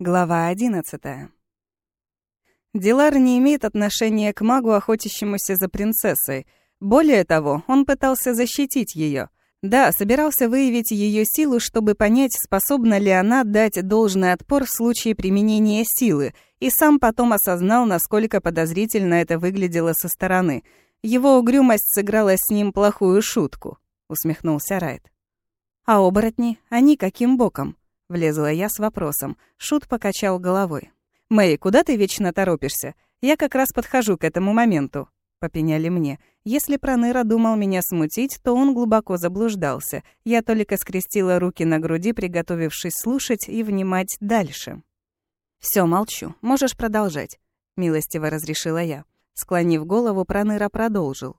Глава 11. Дилар не имеет отношения к магу, охотящемуся за принцессой. Более того, он пытался защитить ее. Да, собирался выявить ее силу, чтобы понять, способна ли она дать должный отпор в случае применения силы, и сам потом осознал, насколько подозрительно это выглядело со стороны. Его угрюмость сыграла с ним плохую шутку, усмехнулся Райт. А оборотни, они каким боком? Влезла я с вопросом. Шут покачал головой. «Мэй, куда ты вечно торопишься? Я как раз подхожу к этому моменту», — попеняли мне. Если Проныра думал меня смутить, то он глубоко заблуждался. Я только скрестила руки на груди, приготовившись слушать и внимать дальше. Все, молчу. Можешь продолжать», — милостиво разрешила я. Склонив голову, Проныра продолжил.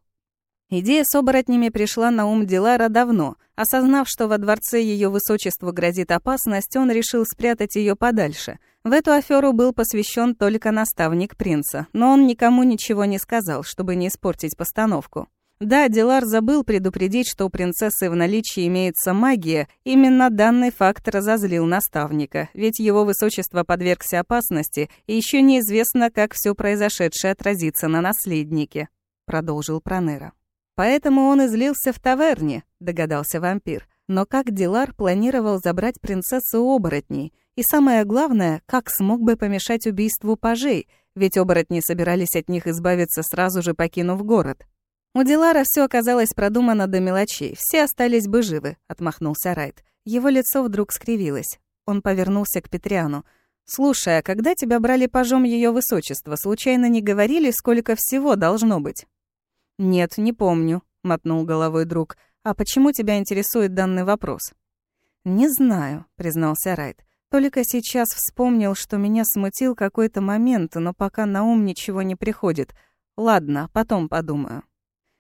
Идея с оборотнями пришла на ум Дилара давно. Осознав, что во дворце ее высочеству грозит опасность, он решил спрятать ее подальше. В эту аферу был посвящен только наставник принца, но он никому ничего не сказал, чтобы не испортить постановку. Да, Дилар забыл предупредить, что у принцессы в наличии имеется магия. Именно данный факт разозлил наставника, ведь его высочество подвергся опасности, и еще неизвестно, как все произошедшее отразится на наследнике, продолжил Пронера. Поэтому он излился в таверне, догадался вампир. Но как Дилар планировал забрать принцессу оборотней? И самое главное, как смог бы помешать убийству пажей? Ведь оборотни собирались от них избавиться сразу же покинув город. У Дилара все оказалось продумано до мелочей. Все остались бы живы, отмахнулся Райт. Его лицо вдруг скривилось. Он повернулся к Петриану. «Слушай, а когда тебя брали пажом ее высочество, случайно не говорили, сколько всего должно быть?» «Нет, не помню», — мотнул головой друг. «А почему тебя интересует данный вопрос?» «Не знаю», — признался Райт. «Только сейчас вспомнил, что меня смутил какой-то момент, но пока на ум ничего не приходит. Ладно, потом подумаю».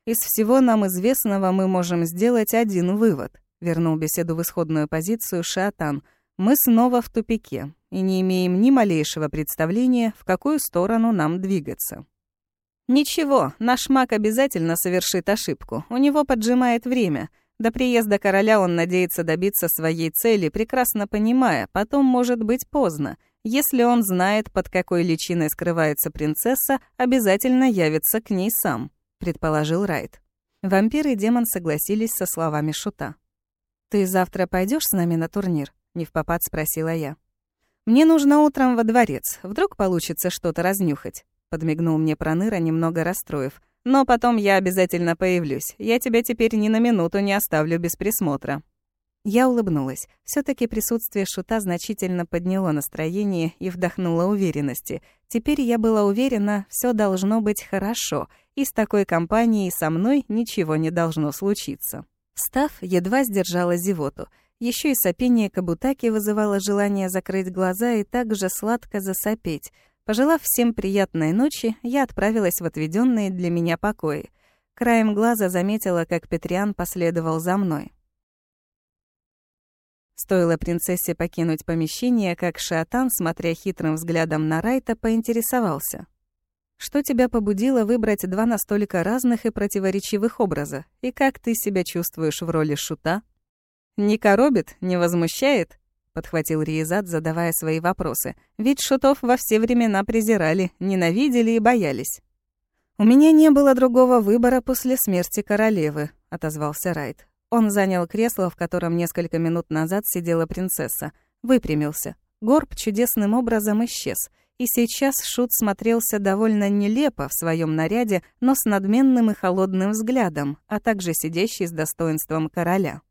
«Из всего нам известного мы можем сделать один вывод», — вернул беседу в исходную позицию Шатан. «Мы снова в тупике и не имеем ни малейшего представления, в какую сторону нам двигаться». «Ничего, наш маг обязательно совершит ошибку. У него поджимает время. До приезда короля он надеется добиться своей цели, прекрасно понимая, потом может быть поздно. Если он знает, под какой личиной скрывается принцесса, обязательно явится к ней сам», — предположил Райт. Вампир и демон согласились со словами Шута. «Ты завтра пойдешь с нами на турнир?» — невпопад спросила я. «Мне нужно утром во дворец. Вдруг получится что-то разнюхать» подмигнул мне Проныра, немного расстроив. «Но потом я обязательно появлюсь. Я тебя теперь ни на минуту не оставлю без присмотра». Я улыбнулась. все таки присутствие шута значительно подняло настроение и вдохнуло уверенности. Теперь я была уверена, все должно быть хорошо, и с такой компанией со мной ничего не должно случиться. Встав, едва сдержала зевоту. Еще и сопение Кабутаки вызывало желание закрыть глаза и также сладко засопеть. Пожелав всем приятной ночи, я отправилась в отведенные для меня покои. Краем глаза заметила, как Петриан последовал за мной. Стоило принцессе покинуть помещение, как Шатан, смотря хитрым взглядом на Райта, поинтересовался. «Что тебя побудило выбрать два настолько разных и противоречивых образа? И как ты себя чувствуешь в роли шута?» «Не коробит? Не возмущает?» Подхватил Риезат, задавая свои вопросы. Ведь шутов во все времена презирали, ненавидели и боялись. «У меня не было другого выбора после смерти королевы», — отозвался Райт. Он занял кресло, в котором несколько минут назад сидела принцесса. Выпрямился. Горб чудесным образом исчез. И сейчас Шут смотрелся довольно нелепо в своем наряде, но с надменным и холодным взглядом, а также сидящий с достоинством короля.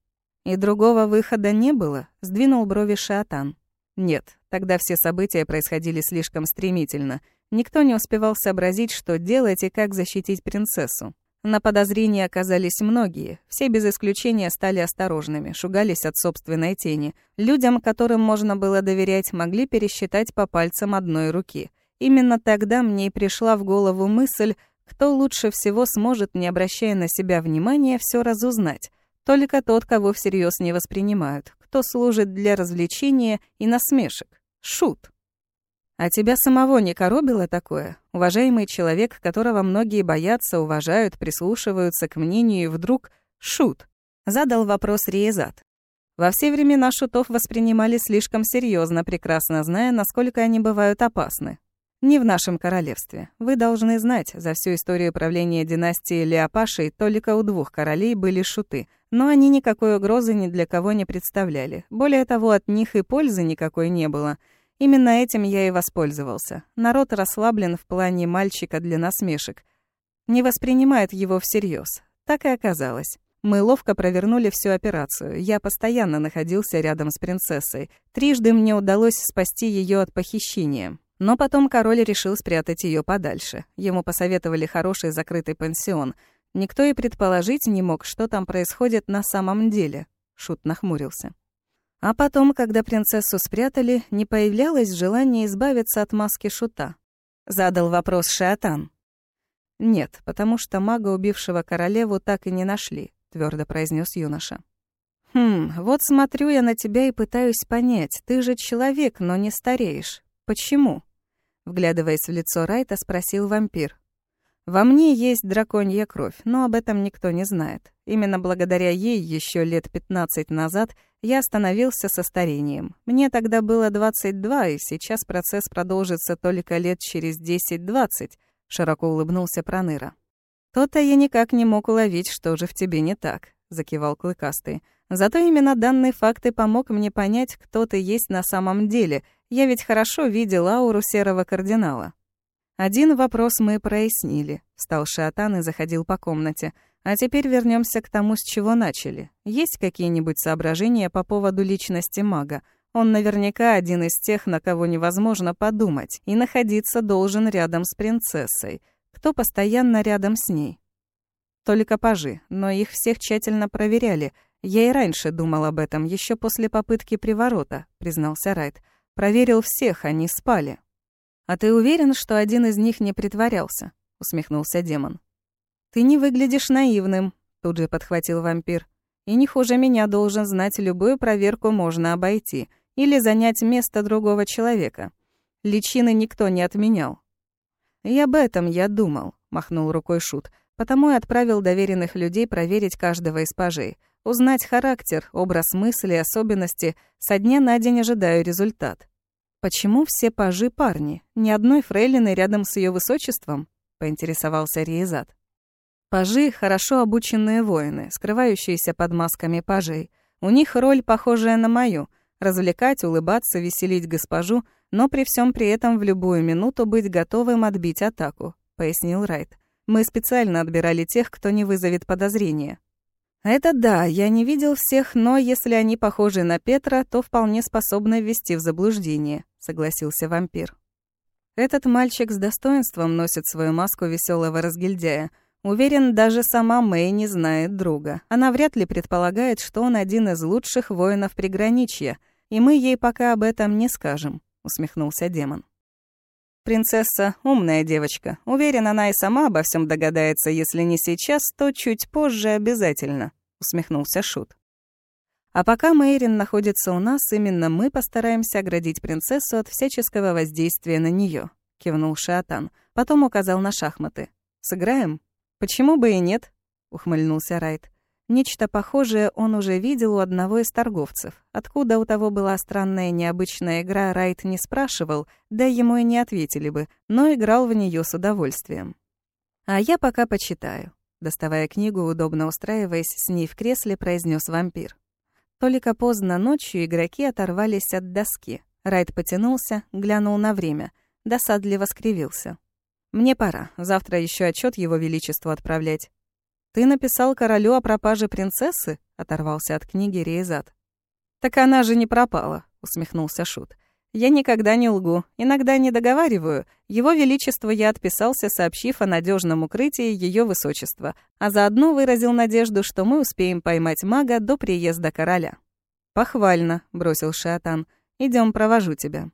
И другого выхода не было, сдвинул брови Шатан. Нет, тогда все события происходили слишком стремительно. Никто не успевал сообразить, что делать и как защитить принцессу. На подозрения оказались многие. Все без исключения стали осторожными, шугались от собственной тени. Людям, которым можно было доверять, могли пересчитать по пальцам одной руки. Именно тогда мне и пришла в голову мысль, кто лучше всего сможет, не обращая на себя внимания, все разузнать. Только тот, кого всерьез не воспринимают, кто служит для развлечения и насмешек. Шут. А тебя самого не коробило такое? Уважаемый человек, которого многие боятся, уважают, прислушиваются к мнению, и вдруг шут. Задал вопрос Риезат. Во все времена шутов воспринимали слишком серьезно, прекрасно зная, насколько они бывают опасны. Не в нашем королевстве. Вы должны знать, за всю историю правления династии Леопашей только у двух королей были шуты, но они никакой угрозы ни для кого не представляли. Более того, от них и пользы никакой не было. Именно этим я и воспользовался. Народ расслаблен в плане мальчика для насмешек. Не воспринимает его всерьез. Так и оказалось. Мы ловко провернули всю операцию. Я постоянно находился рядом с принцессой. Трижды мне удалось спасти ее от похищения. Но потом король решил спрятать ее подальше. Ему посоветовали хороший закрытый пансион. Никто и предположить не мог, что там происходит на самом деле. Шут нахмурился. А потом, когда принцессу спрятали, не появлялось желания избавиться от маски шута. Задал вопрос Шиатан. Нет, потому что мага, убившего королеву, так и не нашли твердо произнес юноша. Хм, вот смотрю я на тебя и пытаюсь понять. Ты же человек, но не стареешь. Почему? Вглядываясь в лицо Райта, спросил вампир. Во мне есть драконья кровь, но об этом никто не знает. Именно благодаря ей еще лет 15 назад я остановился со старением. Мне тогда было 22, и сейчас процесс продолжится только лет через 10-20, широко улыбнулся Проныра. «То-то я никак не мог уловить, что же в тебе не так», — закивал Клыкастый. «Зато именно данный факт и помог мне понять, кто ты есть на самом деле. Я ведь хорошо видел ауру серого кардинала». Один вопрос мы прояснили. Встал Шиатан и заходил по комнате. А теперь вернемся к тому, с чего начали. Есть какие-нибудь соображения по поводу личности мага? Он наверняка один из тех, на кого невозможно подумать, и находиться должен рядом с принцессой — кто постоянно рядом с ней. Только пажи, но их всех тщательно проверяли. Я и раньше думал об этом, еще после попытки приворота, признался Райт. Проверил всех, они спали. А ты уверен, что один из них не притворялся? усмехнулся демон. Ты не выглядишь наивным, тут же подхватил вампир. И не хуже меня должен знать, любую проверку можно обойти или занять место другого человека. Личины никто не отменял. «И об этом я думал», — махнул рукой Шут, «потому и отправил доверенных людей проверить каждого из пажей, узнать характер, образ мысли, особенности, со дня на день ожидаю результат». «Почему все пажи парни? Ни одной фрейлины рядом с ее высочеством?» — поинтересовался Риезат. Пажи — хорошо обученные воины, скрывающиеся под масками пажей. У них роль, похожая на мою — развлекать, улыбаться, веселить госпожу, но при всем при этом в любую минуту быть готовым отбить атаку», — пояснил Райт. «Мы специально отбирали тех, кто не вызовет подозрения». «Это да, я не видел всех, но если они похожи на Петра, то вполне способны ввести в заблуждение», — согласился вампир. «Этот мальчик с достоинством носит свою маску веселого разгильдяя. Уверен, даже сама Мэй не знает друга. Она вряд ли предполагает, что он один из лучших воинов приграничья, и мы ей пока об этом не скажем усмехнулся демон. Принцесса умная девочка. Уверен, она и сама обо всем догадается, если не сейчас, то чуть позже обязательно, усмехнулся шут. А пока Мэйрин находится у нас, именно мы постараемся оградить принцессу от всяческого воздействия на нее, кивнул Шатан. Потом указал на шахматы. Сыграем? Почему бы и нет? ухмыльнулся Райт. Нечто похожее он уже видел у одного из торговцев. Откуда у того была странная необычная игра, Райт не спрашивал, да ему и не ответили бы, но играл в нее с удовольствием. «А я пока почитаю», — доставая книгу, удобно устраиваясь с ней в кресле, произнес вампир. Только поздно ночью игроки оторвались от доски. Райт потянулся, глянул на время, досадливо скривился. «Мне пора, завтра еще отчет его величеству отправлять». «Ты написал королю о пропаже принцессы?» — оторвался от книги Рейзат. «Так она же не пропала», — усмехнулся Шут. «Я никогда не лгу, иногда не договариваю. Его Величество я отписался, сообщив о надежном укрытии Ее Высочества, а заодно выразил надежду, что мы успеем поймать мага до приезда короля». «Похвально», — бросил Шиатан. Идем, провожу тебя».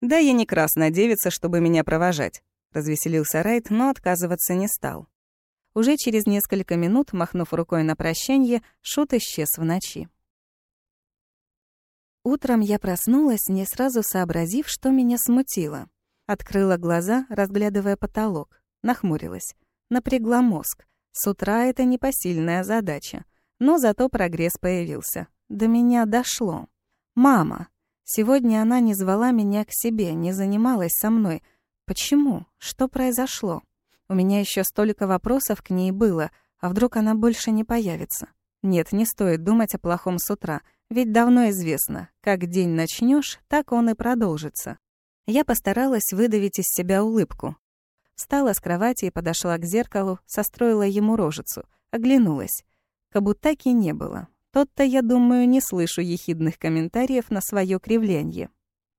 «Да я не красная девица, чтобы меня провожать», — развеселился Райт, но отказываться не стал. Уже через несколько минут, махнув рукой на прощанье, Шут исчез в ночи. Утром я проснулась, не сразу сообразив, что меня смутило. Открыла глаза, разглядывая потолок. Нахмурилась. Напрягла мозг. С утра это непосильная задача. Но зато прогресс появился. до меня дошло. Мама. Сегодня она не звала меня к себе, не занималась со мной. Почему? Что произошло? У меня еще столько вопросов к ней было, а вдруг она больше не появится? Нет, не стоит думать о плохом с утра, ведь давно известно, как день начнешь, так он и продолжится. Я постаралась выдавить из себя улыбку. Встала с кровати и подошла к зеркалу, состроила ему рожицу, оглянулась. Кабутаки не было. Тот-то, я думаю, не слышу ехидных комментариев на свое кривлянье.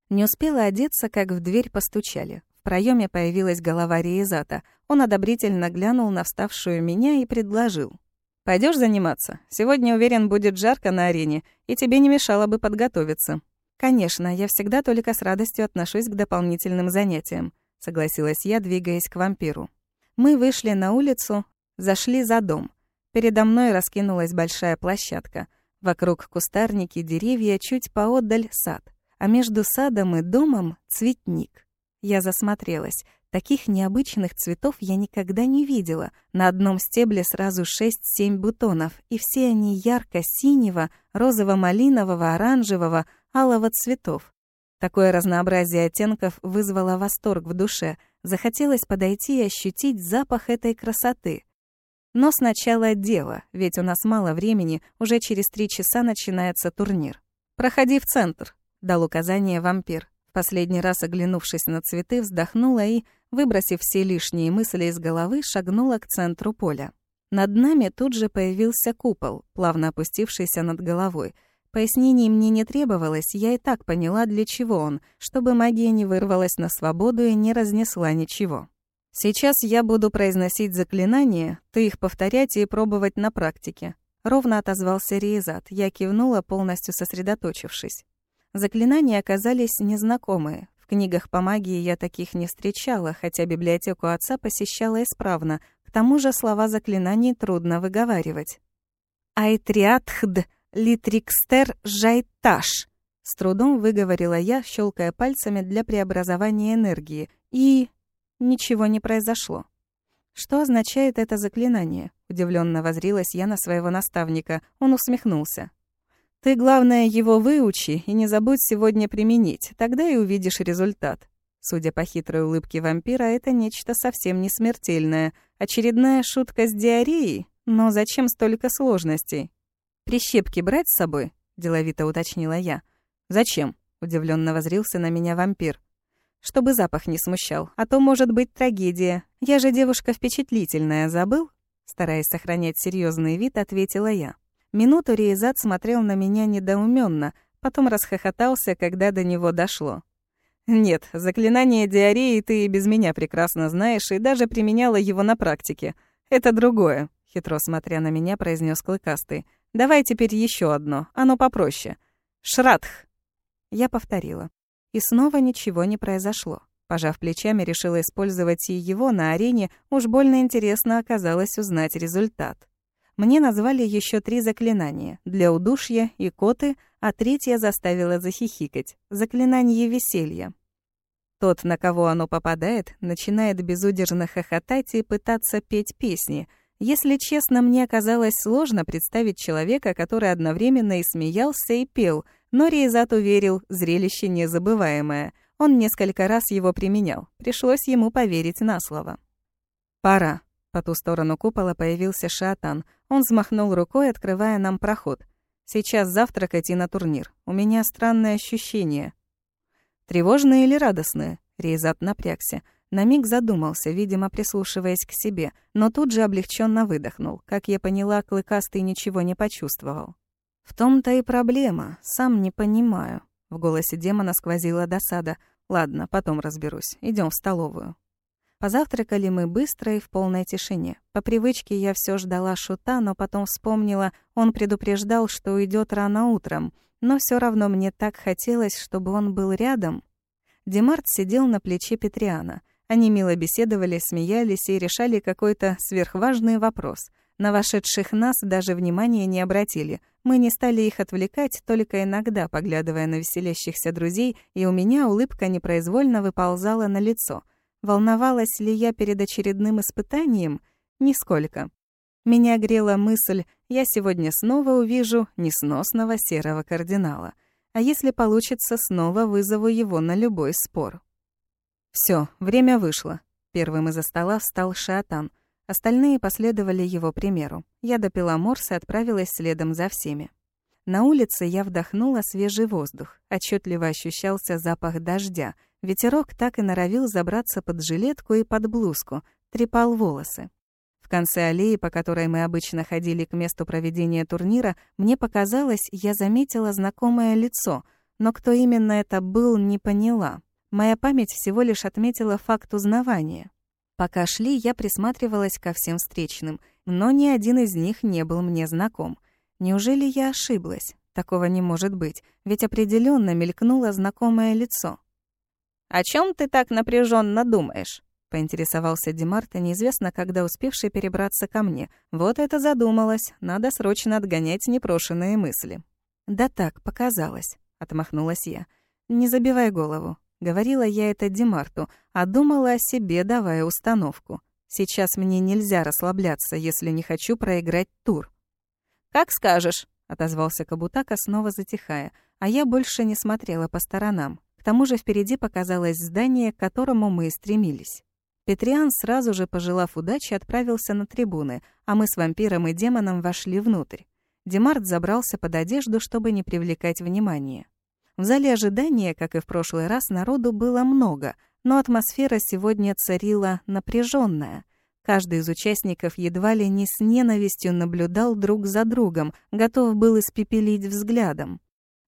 Не успела одеться, как в дверь постучали. В проеме появилась голова Риезата. Он одобрительно глянул на вставшую меня и предложил. Пойдешь заниматься? Сегодня, уверен, будет жарко на арене, и тебе не мешало бы подготовиться». «Конечно, я всегда только с радостью отношусь к дополнительным занятиям», — согласилась я, двигаясь к вампиру. Мы вышли на улицу, зашли за дом. Передо мной раскинулась большая площадка. Вокруг кустарники, деревья, чуть поотдаль сад. А между садом и домом — цветник. Я засмотрелась. Таких необычных цветов я никогда не видела. На одном стебле сразу 6-7 бутонов, и все они ярко-синего, розово-малинового, оранжевого, алого цветов. Такое разнообразие оттенков вызвало восторг в душе. Захотелось подойти и ощутить запах этой красоты. Но сначала дело, ведь у нас мало времени, уже через три часа начинается турнир. «Проходи в центр», — дал указание вампир. Последний раз оглянувшись на цветы, вздохнула и, выбросив все лишние мысли из головы, шагнула к центру поля. Над нами тут же появился купол, плавно опустившийся над головой. Пояснений мне не требовалось, я и так поняла, для чего он, чтобы магия не вырвалась на свободу и не разнесла ничего. Сейчас я буду произносить заклинания, ты их повторять и пробовать на практике. Ровно отозвался Риезат, я кивнула, полностью сосредоточившись. Заклинания оказались незнакомые. В книгах по магии я таких не встречала, хотя библиотеку отца посещала исправно. К тому же слова заклинаний трудно выговаривать. «Айтриатхд литрикстер жайташ», — с трудом выговорила я, щелкая пальцами для преобразования энергии. И... ничего не произошло. «Что означает это заклинание?» Удивленно возрилась я на своего наставника. Он усмехнулся. Ты, главное, его выучи и не забудь сегодня применить, тогда и увидишь результат. Судя по хитрой улыбке вампира, это нечто совсем не смертельное. Очередная шутка с диареей? Но зачем столько сложностей? «Прищепки брать с собой?» – деловито уточнила я. «Зачем?» – удивленно возрился на меня вампир. «Чтобы запах не смущал, а то может быть трагедия. Я же девушка впечатлительная, забыл?» Стараясь сохранять серьезный вид, ответила я. Минуту Рейзат смотрел на меня недоуменно, потом расхохотался, когда до него дошло. «Нет, заклинание диареи ты и без меня прекрасно знаешь, и даже применяла его на практике. Это другое», — хитро смотря на меня, произнес Клыкастый. «Давай теперь еще одно, оно попроще. Шратх!» Я повторила. И снова ничего не произошло. Пожав плечами, решила использовать и его на арене, уж больно интересно оказалось узнать результат. Мне назвали еще три заклинания для удушья и коты, а третье заставило захихикать — заклинание веселья. Тот, на кого оно попадает, начинает безудержно хохотать и пытаться петь песни. Если честно, мне казалось сложно представить человека, который одновременно и смеялся, и пел, но Рейзат уверил, зрелище незабываемое. Он несколько раз его применял, пришлось ему поверить на слово. «Пора», по ту сторону купола появился Шатан. Он взмахнул рукой, открывая нам проход. «Сейчас завтракать и на турнир. У меня странное ощущение». «Тревожное или радостное?» Рейзат напрягся. На миг задумался, видимо, прислушиваясь к себе, но тут же облегченно выдохнул. Как я поняла, Клыкастый ничего не почувствовал. «В том-то и проблема. Сам не понимаю». В голосе демона сквозила досада. «Ладно, потом разберусь. Идем в столовую». Позавтракали мы быстро и в полной тишине. По привычке я все ждала шута, но потом вспомнила, он предупреждал, что уйдет рано утром, но все равно мне так хотелось, чтобы он был рядом. Демарт сидел на плече Петриана. Они мило беседовали, смеялись и решали какой-то сверхважный вопрос. На вошедших нас даже внимания не обратили. Мы не стали их отвлекать, только иногда поглядывая на веселящихся друзей, и у меня улыбка непроизвольно выползала на лицо — Волновалась ли я перед очередным испытанием? Нисколько. Меня грела мысль, я сегодня снова увижу несносного серого кардинала. А если получится, снова вызову его на любой спор. Все, время вышло. Первым из-за стола встал Шатан. Остальные последовали его примеру. Я допила морс и отправилась следом за всеми. На улице я вдохнула свежий воздух. Отчетливо ощущался запах дождя. Ветерок так и норовил забраться под жилетку и под блузку, трепал волосы конце аллеи, по которой мы обычно ходили к месту проведения турнира, мне показалось, я заметила знакомое лицо, но кто именно это был, не поняла. Моя память всего лишь отметила факт узнавания. Пока шли, я присматривалась ко всем встречным, но ни один из них не был мне знаком. Неужели я ошиблась? Такого не может быть, ведь определенно мелькнуло знакомое лицо. «О чем ты так напряженно думаешь?» Поинтересовался Демарта, неизвестно когда успевший перебраться ко мне. Вот это задумалась, надо срочно отгонять непрошенные мысли. «Да так, показалось», — отмахнулась я. «Не забивай голову». Говорила я это Демарту, а думала о себе, давая установку. Сейчас мне нельзя расслабляться, если не хочу проиграть тур. «Как скажешь», — отозвался Кабутака, снова затихая, а я больше не смотрела по сторонам. К тому же впереди показалось здание, к которому мы и стремились. Петриан, сразу же пожелав удачи, отправился на трибуны, а мы с вампиром и демоном вошли внутрь. Демарт забрался под одежду, чтобы не привлекать внимания. В зале ожидания, как и в прошлый раз, народу было много, но атмосфера сегодня царила напряженная. Каждый из участников едва ли не с ненавистью наблюдал друг за другом, готов был испепелить взглядом.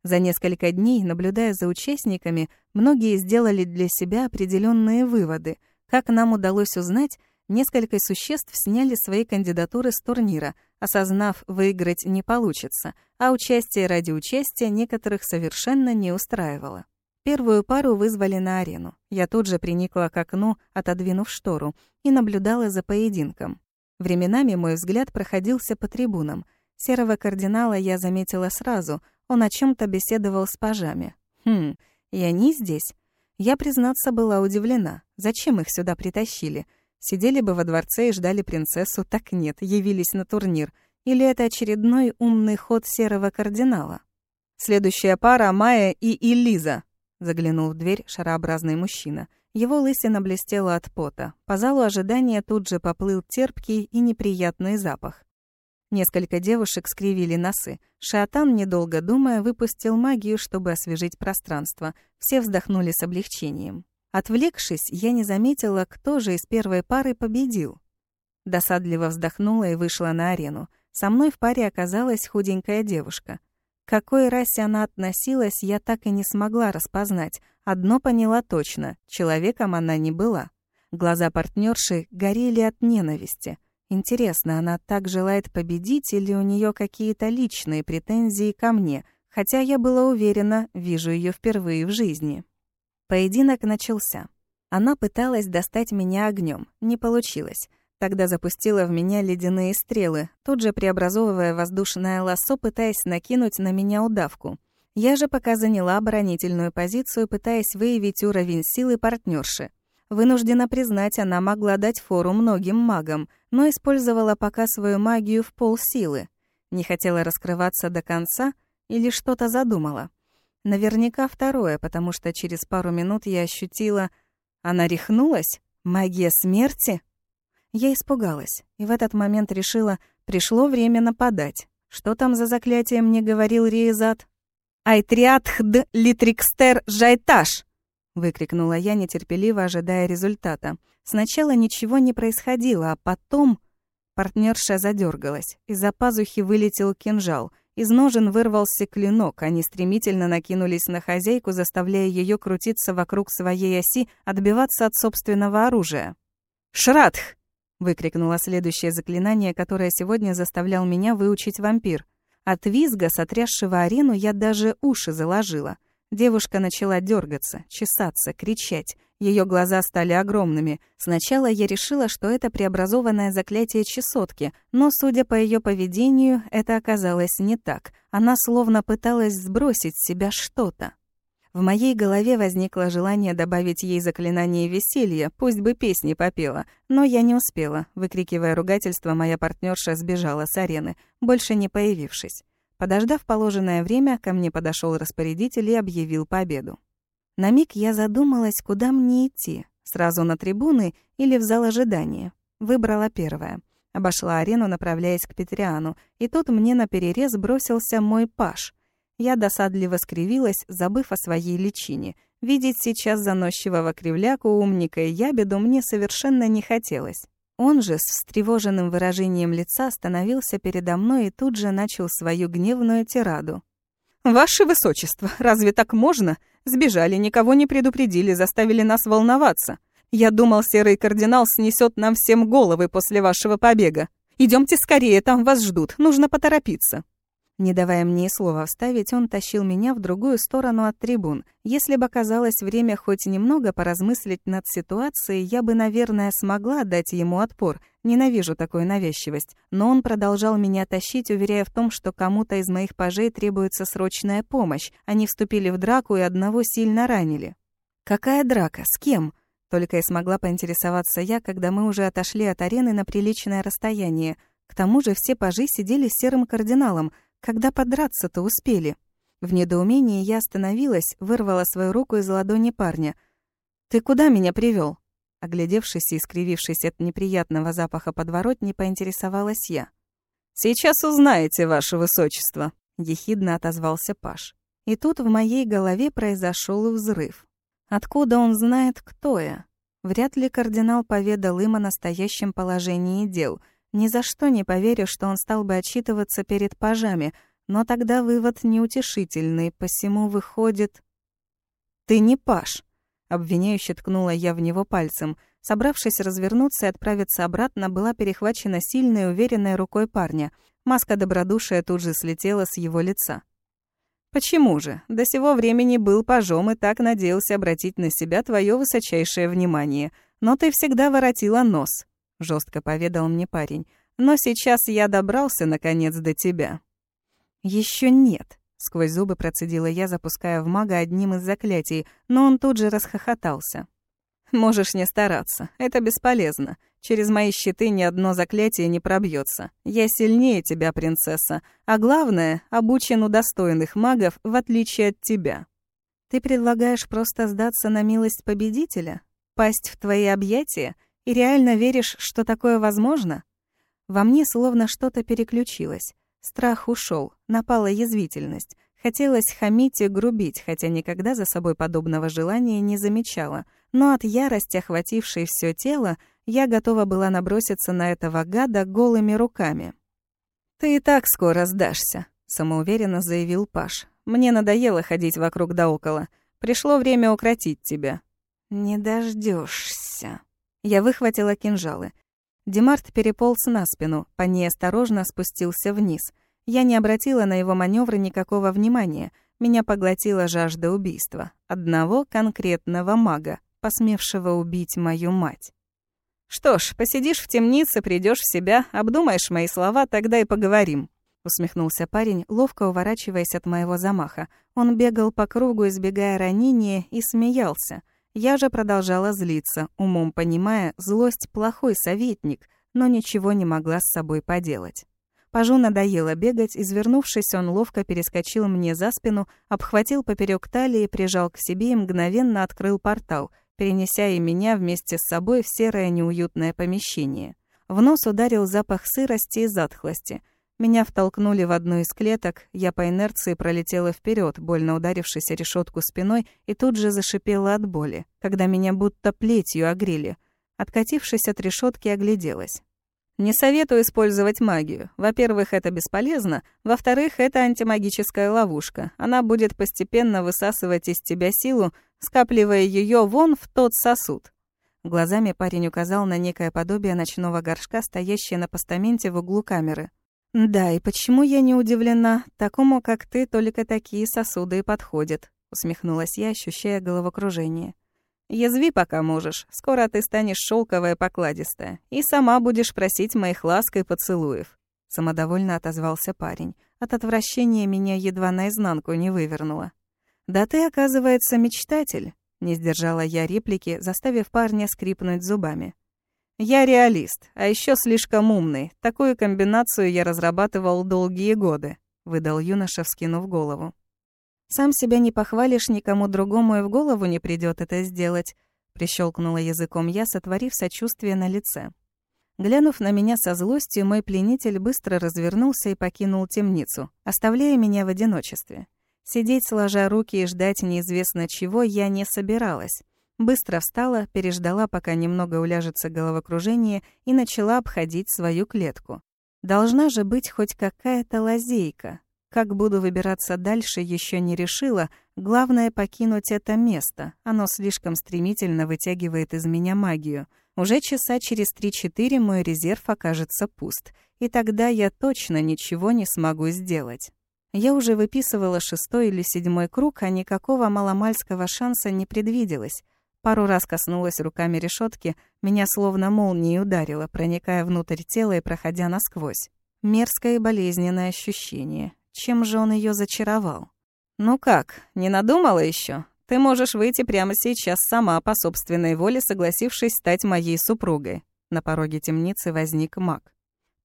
За несколько дней, наблюдая за участниками, многие сделали для себя определенные выводы — как нам удалось узнать, несколько существ сняли свои кандидатуры с турнира, осознав, выиграть не получится, а участие ради участия некоторых совершенно не устраивало. Первую пару вызвали на арену. Я тут же приникла к окну, отодвинув штору, и наблюдала за поединком. Временами мой взгляд проходился по трибунам. Серого кардинала я заметила сразу, он о чем то беседовал с пажами. Хм, и они здесь? Я, признаться, была удивлена. Зачем их сюда притащили? Сидели бы во дворце и ждали принцессу, так нет, явились на турнир. Или это очередной умный ход серого кардинала? Следующая пара — Майя и Элиза. Заглянул в дверь шарообразный мужчина. Его лысина блестела от пота. По залу ожидания тут же поплыл терпкий и неприятный запах. Несколько девушек скривили носы. Шатан, недолго думая, выпустил магию, чтобы освежить пространство. Все вздохнули с облегчением. Отвлекшись, я не заметила, кто же из первой пары победил. Досадливо вздохнула и вышла на арену. Со мной в паре оказалась худенькая девушка. К какой расе она относилась, я так и не смогла распознать. Одно поняла точно — человеком она не была. Глаза партнерши горели от ненависти. Интересно, она так желает победить или у нее какие-то личные претензии ко мне, хотя я была уверена, вижу ее впервые в жизни. Поединок начался. Она пыталась достать меня огнем, не получилось. Тогда запустила в меня ледяные стрелы, тут же преобразовывая воздушное лассо, пытаясь накинуть на меня удавку. Я же пока заняла оборонительную позицию, пытаясь выявить уровень силы партнерши. Вынуждена признать, она могла дать фору многим магам, но использовала пока свою магию в полсилы. Не хотела раскрываться до конца или что-то задумала. Наверняка второе, потому что через пару минут я ощутила... Она рехнулась? Магия смерти? Я испугалась, и в этот момент решила, пришло время нападать. Что там за заклятие мне говорил Риезат? «Айтриатхд литрикстер жайташ!» Выкрикнула я, нетерпеливо ожидая результата. Сначала ничего не происходило, а потом партнерша задергалась. Из-за пазухи вылетел кинжал. Из ножен вырвался клинок, они стремительно накинулись на хозяйку, заставляя ее крутиться вокруг своей оси, отбиваться от собственного оружия. «Шрадх!» — выкрикнуло следующее заклинание, которое сегодня заставлял меня выучить вампир. От визга, сотрясшего арену, я даже уши заложила — Девушка начала дергаться, чесаться, кричать. Ее глаза стали огромными. Сначала я решила, что это преобразованное заклятие чесотки, но, судя по ее поведению, это оказалось не так. Она словно пыталась сбросить с себя что-то. В моей голове возникло желание добавить ей заклинание веселья, пусть бы песни попела, но я не успела. Выкрикивая ругательство, моя партнерша сбежала с арены, больше не появившись. Подождав положенное время, ко мне подошел распорядитель и объявил победу. На миг я задумалась, куда мне идти, сразу на трибуны или в зал ожидания. Выбрала первое. Обошла арену, направляясь к Петриану, и тут мне на перерез бросился мой паш — я досадливо скривилась, забыв о своей личине. Видеть сейчас заносчивого кривляку, умника и ябеду мне совершенно не хотелось. Он же с встревоженным выражением лица остановился передо мной и тут же начал свою гневную тираду. «Ваше Высочество, разве так можно? Сбежали, никого не предупредили, заставили нас волноваться. Я думал, серый кардинал снесет нам всем головы после вашего побега. Идемте скорее, там вас ждут, нужно поторопиться». Не давая мне слова вставить, он тащил меня в другую сторону от трибун. Если бы оказалось время хоть немного поразмыслить над ситуацией, я бы, наверное, смогла дать ему отпор. Ненавижу такую навязчивость. Но он продолжал меня тащить, уверяя в том, что кому-то из моих пажей требуется срочная помощь. Они вступили в драку и одного сильно ранили. «Какая драка? С кем?» Только и смогла поинтересоваться я, когда мы уже отошли от арены на приличное расстояние. К тому же все пажи сидели с серым кардиналом — когда подраться-то успели? В недоумении я остановилась, вырвала свою руку из ладони парня. «Ты куда меня привел? Оглядевшись и искривившись от неприятного запаха подворотни, поинтересовалась я. «Сейчас узнаете, ваше высочество», — ехидно отозвался Паш. И тут в моей голове произошел взрыв. Откуда он знает, кто я? Вряд ли кардинал поведал им о настоящем положении дел — ни за что не поверю, что он стал бы отчитываться перед пажами, но тогда вывод неутешительный, посему выходит... «Ты не паж!» — обвиняюще ткнула я в него пальцем. Собравшись развернуться и отправиться обратно, была перехвачена сильной, уверенной рукой парня. Маска добродушия тут же слетела с его лица. «Почему же? До сего времени был пажом и так надеялся обратить на себя твое высочайшее внимание. Но ты всегда воротила нос жестко поведал мне парень. Но сейчас я добрался наконец до тебя. Еще нет, сквозь зубы процедила я, запуская в мага одним из заклятий, но он тут же расхохотался. Можешь не стараться, это бесполезно. Через мои щиты ни одно заклятие не пробьется. Я сильнее тебя, принцесса, а главное, обучен у достойных магов, в отличие от тебя. Ты предлагаешь просто сдаться на милость победителя? Пасть в твои объятия? И реально веришь, что такое возможно? Во мне словно что-то переключилось. Страх ушел, напала язвительность. Хотелось хамить и грубить, хотя никогда за собой подобного желания не замечала. Но от ярости, охватившей все тело, я готова была наброситься на этого гада голыми руками. «Ты и так скоро сдашься», — самоуверенно заявил Паш. «Мне надоело ходить вокруг да около. Пришло время укротить тебя». «Не дождешься. Я выхватила кинжалы. Демарт переполз на спину, по ней осторожно спустился вниз. Я не обратила на его маневры никакого внимания. Меня поглотила жажда убийства. Одного конкретного мага, посмевшего убить мою мать. «Что ж, посидишь в темнице, придешь в себя, обдумаешь мои слова, тогда и поговорим», — усмехнулся парень, ловко уворачиваясь от моего замаха. Он бегал по кругу, избегая ранения, и смеялся — я же продолжала злиться, умом понимая, злость — плохой советник, но ничего не могла с собой поделать. Пажу надоело бегать, извернувшись, он ловко перескочил мне за спину, обхватил поперек талии, прижал к себе и мгновенно открыл портал, перенеся и меня вместе с собой в серое неуютное помещение. В нос ударил запах сырости и затхлости — меня втолкнули в одну из клеток, я по инерции пролетела вперед, больно ударившись о решетку спиной, и тут же зашипела от боли, когда меня будто плетью огрели. Откатившись от решетки, огляделась. Не советую использовать магию. Во-первых, это бесполезно. Во-вторых, это антимагическая ловушка. Она будет постепенно высасывать из тебя силу, скапливая ее вон в тот сосуд. Глазами парень указал на некое подобие ночного горшка, стоящее на постаменте в углу камеры. «Да, и почему я не удивлена? Такому, как ты, только такие сосуды и подходят», — усмехнулась я, ощущая головокружение. «Язви пока можешь. Скоро ты станешь шелковая покладистая, и сама будешь просить моих ласк и поцелуев», — самодовольно отозвался парень. От отвращения меня едва наизнанку не вывернуло. «Да ты, оказывается, мечтатель», — не сдержала я реплики, заставив парня скрипнуть зубами. «Я реалист, а еще слишком умный. Такую комбинацию я разрабатывал долгие годы», — выдал юноша, вскинув голову. «Сам себя не похвалишь, никому другому и в голову не придет это сделать», — прищелкнула языком я, сотворив сочувствие на лице. Глянув на меня со злостью, мой пленитель быстро развернулся и покинул темницу, оставляя меня в одиночестве. Сидеть сложа руки и ждать неизвестно чего я не собиралась. Быстро встала, переждала, пока немного уляжется головокружение, и начала обходить свою клетку. Должна же быть хоть какая-то лазейка. Как буду выбираться дальше, еще не решила. Главное — покинуть это место. Оно слишком стремительно вытягивает из меня магию — уже часа через 3-4 мой резерв окажется пуст, и тогда я точно ничего не смогу сделать. Я уже выписывала шестой или седьмой круг, а никакого маломальского шанса не предвиделось. Пару раз коснулась руками решетки, меня словно молнией ударило, проникая внутрь тела и проходя насквозь. Мерзкое и болезненное ощущение. Чем же он ее зачаровал? «Ну как, не надумала еще? Ты можешь выйти прямо сейчас сама по собственной воле, согласившись стать моей супругой. На пороге темницы возник маг.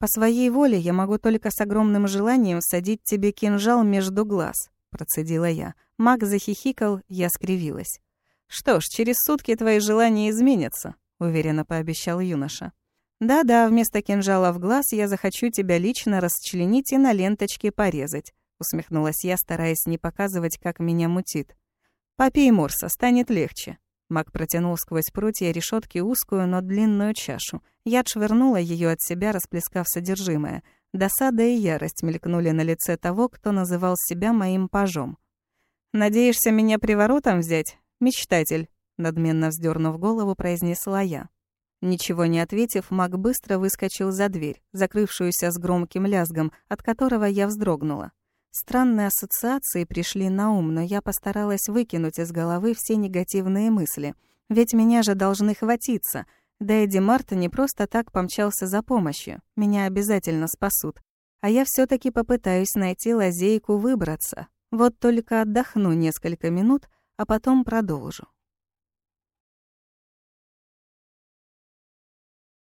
По своей воле я могу только с огромным желанием всадить тебе кинжал между глаз, процедила я. Маг захихикал, я скривилась. Что ж, через сутки твои желания изменятся, уверенно пообещал юноша. Да-да, вместо кинжала в глаз я захочу тебя лично расчленить и на ленточке порезать, усмехнулась я, стараясь не показывать, как меня мутит. «Попей морса, станет легче». Мак протянул сквозь прутья решетки узкую, но длинную чашу. Я отшвырнула ее от себя, расплескав содержимое. Досада и ярость мелькнули на лице того, кто называл себя моим пажом. «Надеешься меня приворотом взять? Мечтатель», — надменно вздернув голову, произнесла я. Ничего не ответив, маг быстро выскочил за дверь, закрывшуюся с громким лязгом, от которого я вздрогнула. Странные ассоциации пришли на ум, но я постаралась выкинуть из головы все негативные мысли. Ведь меня же должны хватиться. Да Эдди Марта не просто так помчался за помощью. Меня обязательно спасут. А я все таки попытаюсь найти лазейку выбраться. Вот только отдохну несколько минут, а потом продолжу.